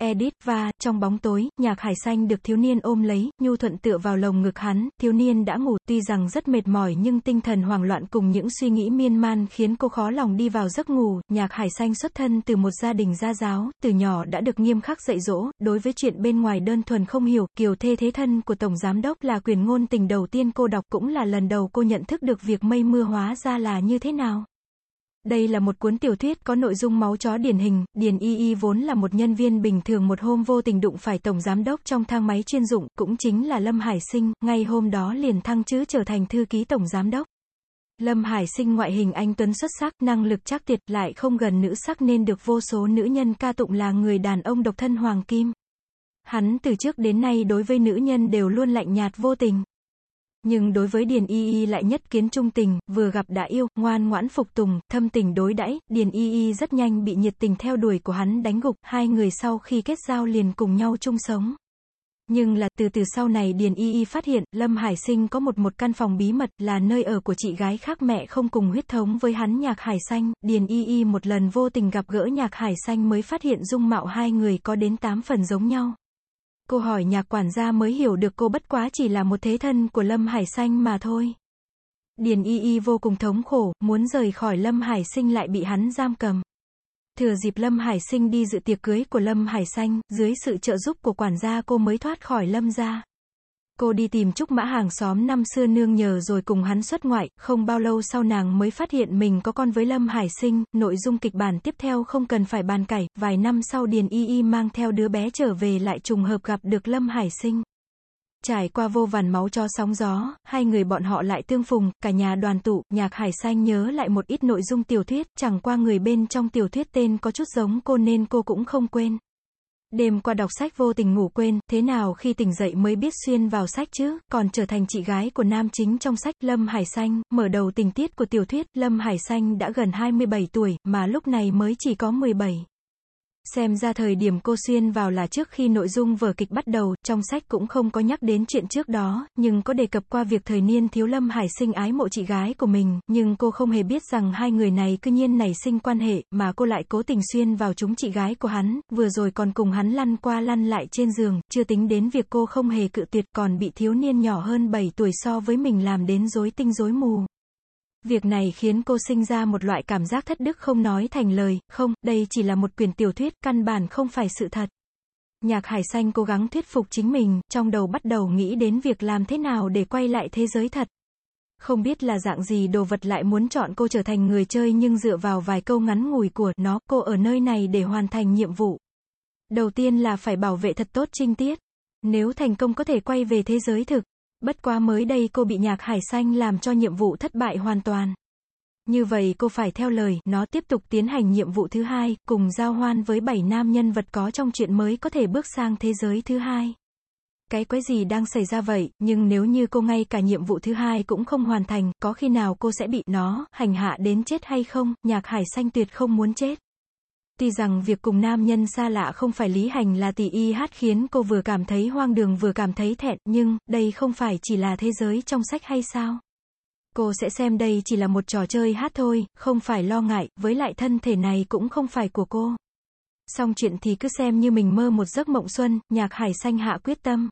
Edit và, trong bóng tối, nhạc hải xanh được thiếu niên ôm lấy, nhu thuận tựa vào lồng ngực hắn, thiếu niên đã ngủ, tuy rằng rất mệt mỏi nhưng tinh thần hoảng loạn cùng những suy nghĩ miên man khiến cô khó lòng đi vào giấc ngủ, nhạc hải xanh xuất thân từ một gia đình gia giáo, từ nhỏ đã được nghiêm khắc dạy dỗ, đối với chuyện bên ngoài đơn thuần không hiểu, kiều thê thế thân của Tổng Giám Đốc là quyền ngôn tình đầu tiên cô đọc cũng là lần đầu cô nhận thức được việc mây mưa hóa ra là như thế nào. Đây là một cuốn tiểu thuyết có nội dung máu chó điển hình, Điền Y Y vốn là một nhân viên bình thường một hôm vô tình đụng phải tổng giám đốc trong thang máy chuyên dụng, cũng chính là Lâm Hải Sinh, ngay hôm đó liền thăng chứ trở thành thư ký tổng giám đốc. Lâm Hải Sinh ngoại hình anh Tuấn xuất sắc, năng lực chắc tuyệt, lại không gần nữ sắc nên được vô số nữ nhân ca tụng là người đàn ông độc thân hoàng kim. Hắn từ trước đến nay đối với nữ nhân đều luôn lạnh nhạt vô tình. Nhưng đối với Điền Y Y lại nhất kiến trung tình, vừa gặp đã yêu, ngoan ngoãn phục tùng, thâm tình đối đãi, Điền Y Y rất nhanh bị nhiệt tình theo đuổi của hắn đánh gục, hai người sau khi kết giao liền cùng nhau chung sống. Nhưng là từ từ sau này Điền Y Y phát hiện, Lâm Hải Sinh có một một căn phòng bí mật là nơi ở của chị gái khác mẹ không cùng huyết thống với hắn Nhạc Hải Xanh, Điền Y Y một lần vô tình gặp gỡ Nhạc Hải Xanh mới phát hiện dung mạo hai người có đến 8 phần giống nhau. Cô hỏi nhạc quản gia mới hiểu được cô bất quá chỉ là một thế thân của Lâm Hải Xanh mà thôi. Điền Y Y vô cùng thống khổ, muốn rời khỏi Lâm Hải Sinh lại bị hắn giam cầm. Thừa dịp Lâm Hải Sinh đi dự tiệc cưới của Lâm Hải Xanh, dưới sự trợ giúp của quản gia cô mới thoát khỏi Lâm gia. Cô đi tìm Trúc Mã hàng xóm năm xưa nương nhờ rồi cùng hắn xuất ngoại, không bao lâu sau nàng mới phát hiện mình có con với Lâm Hải Sinh, nội dung kịch bản tiếp theo không cần phải bàn cải, vài năm sau Điền Y Y mang theo đứa bé trở về lại trùng hợp gặp được Lâm Hải Sinh. Trải qua vô vàn máu cho sóng gió, hai người bọn họ lại tương phùng, cả nhà đoàn tụ, nhạc hải xanh nhớ lại một ít nội dung tiểu thuyết, chẳng qua người bên trong tiểu thuyết tên có chút giống cô nên cô cũng không quên. Đêm qua đọc sách vô tình ngủ quên, thế nào khi tỉnh dậy mới biết xuyên vào sách chứ, còn trở thành chị gái của nam chính trong sách Lâm Hải Xanh, mở đầu tình tiết của tiểu thuyết, Lâm Hải Xanh đã gần 27 tuổi, mà lúc này mới chỉ có 17. Xem ra thời điểm cô xuyên vào là trước khi nội dung vở kịch bắt đầu, trong sách cũng không có nhắc đến chuyện trước đó, nhưng có đề cập qua việc thời niên thiếu lâm hải sinh ái mộ chị gái của mình, nhưng cô không hề biết rằng hai người này cư nhiên nảy sinh quan hệ, mà cô lại cố tình xuyên vào chúng chị gái của hắn, vừa rồi còn cùng hắn lăn qua lăn lại trên giường, chưa tính đến việc cô không hề cự tuyệt còn bị thiếu niên nhỏ hơn 7 tuổi so với mình làm đến rối tinh rối mù. Việc này khiến cô sinh ra một loại cảm giác thất đức không nói thành lời, không, đây chỉ là một quyển tiểu thuyết, căn bản không phải sự thật. Nhạc Hải Xanh cố gắng thuyết phục chính mình, trong đầu bắt đầu nghĩ đến việc làm thế nào để quay lại thế giới thật. Không biết là dạng gì đồ vật lại muốn chọn cô trở thành người chơi nhưng dựa vào vài câu ngắn ngủi của nó, cô ở nơi này để hoàn thành nhiệm vụ. Đầu tiên là phải bảo vệ thật tốt trinh tiết. Nếu thành công có thể quay về thế giới thực. Bất quá mới đây cô bị nhạc hải xanh làm cho nhiệm vụ thất bại hoàn toàn. Như vậy cô phải theo lời, nó tiếp tục tiến hành nhiệm vụ thứ hai, cùng giao hoan với bảy nam nhân vật có trong chuyện mới có thể bước sang thế giới thứ hai. Cái quái gì đang xảy ra vậy, nhưng nếu như cô ngay cả nhiệm vụ thứ hai cũng không hoàn thành, có khi nào cô sẽ bị nó, hành hạ đến chết hay không, nhạc hải xanh tuyệt không muốn chết. Tuy rằng việc cùng nam nhân xa lạ không phải lý hành là tỷ y hát khiến cô vừa cảm thấy hoang đường vừa cảm thấy thẹn, nhưng, đây không phải chỉ là thế giới trong sách hay sao? Cô sẽ xem đây chỉ là một trò chơi hát thôi, không phải lo ngại, với lại thân thể này cũng không phải của cô. Xong chuyện thì cứ xem như mình mơ một giấc mộng xuân, nhạc hải xanh hạ quyết tâm.